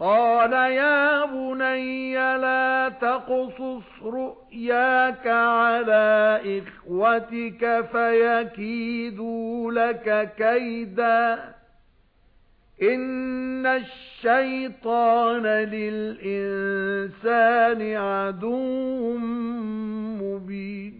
قَالَ يَا بُنَيَّ لَا تَقْصُصْ رُؤْيَاكَ عَلَى إِخْوَتِكَ فَيَكِيدُوا لَكَ كَيْدًا. إِنَّ الشَّيْطَانَ لِلْإِنسَانِ عَدُوٌّ مُبِينٌ.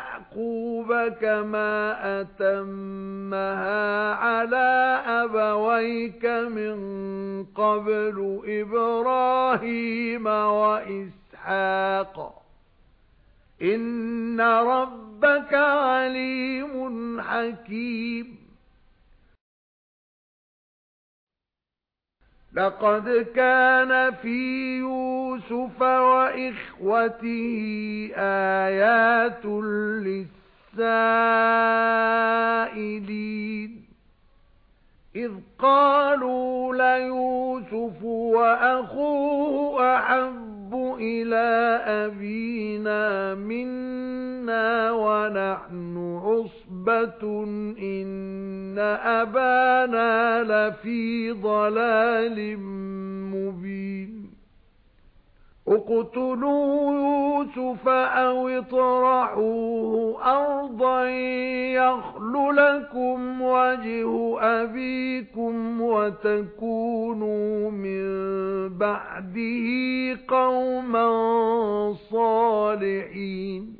يَعْقُوبَ كَمَا أَتَمَّهَا عَلَى أَبَوَيْكَ مِن قَبْلُ إِبْرَاهِيمَ وَإِسْحَاقَ. إِنَّ رَبَّكَ عَلِيمٌ حَكِيمٌ. لَقَدْ كَانَ فِي يُوسُفَ وَإِخْوَتِهِ آيَاتٌ لِلسَّائِلِينَ. إِذْ قَالُوا لَيُوسُفُ وَأَخُوهُ أَحَبُّ إِلَى أَبِينَا مِنَّا وَنَحْنُ عُصْبَةٌ إِنَّ أَبَانَا لَفِي ضَلَالٍ مُبِينٍ. اقْتُلُوا يُوسُفَ أَوْ اطْرَحُوهُ أَرْضًا يَخْلُ لَكُمْ وَجْهُ أَبِيكُمْ وَتَكُونُوا مِن بَعْدِهِ قَوْمًا صَالِحِينَ.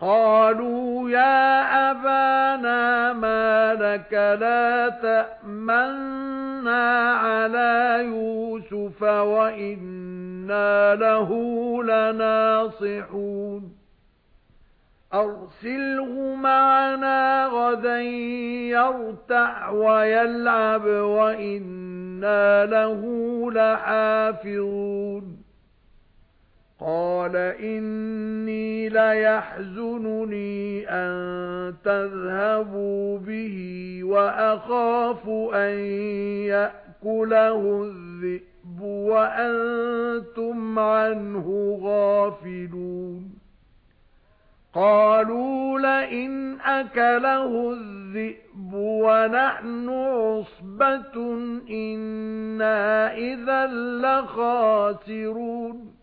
قَالُوا يَا أَبَانَا مَا لَكَ لَا تَأْمَنَّا عَلَى يُوسُفَ وَإِنَّا لَهُ لَنَاصِحُونَ. أَرْسِلْهُ مَعَنَا غَدًا يَرْتَعْ وَيَلْعَبْ وَإِنَّا لَهُ لَحَافِظُونَ. قَالَ إِنِّي لَيَحْزُنُنِي أَن تَذْهَبُوا بِهِ وَأَخَافُ أَن يَأْكُلَهُ الذِّئْبُ وَأَنتُمْ عَنْهُ غَافِلُونَ. قَالُوا لَئِنْ أَكَلَهُ الذِّئْبُ وَنَحْنُ عُصْبَةٌ إِنَّا إِذًا لَّخَاسِرُونَ.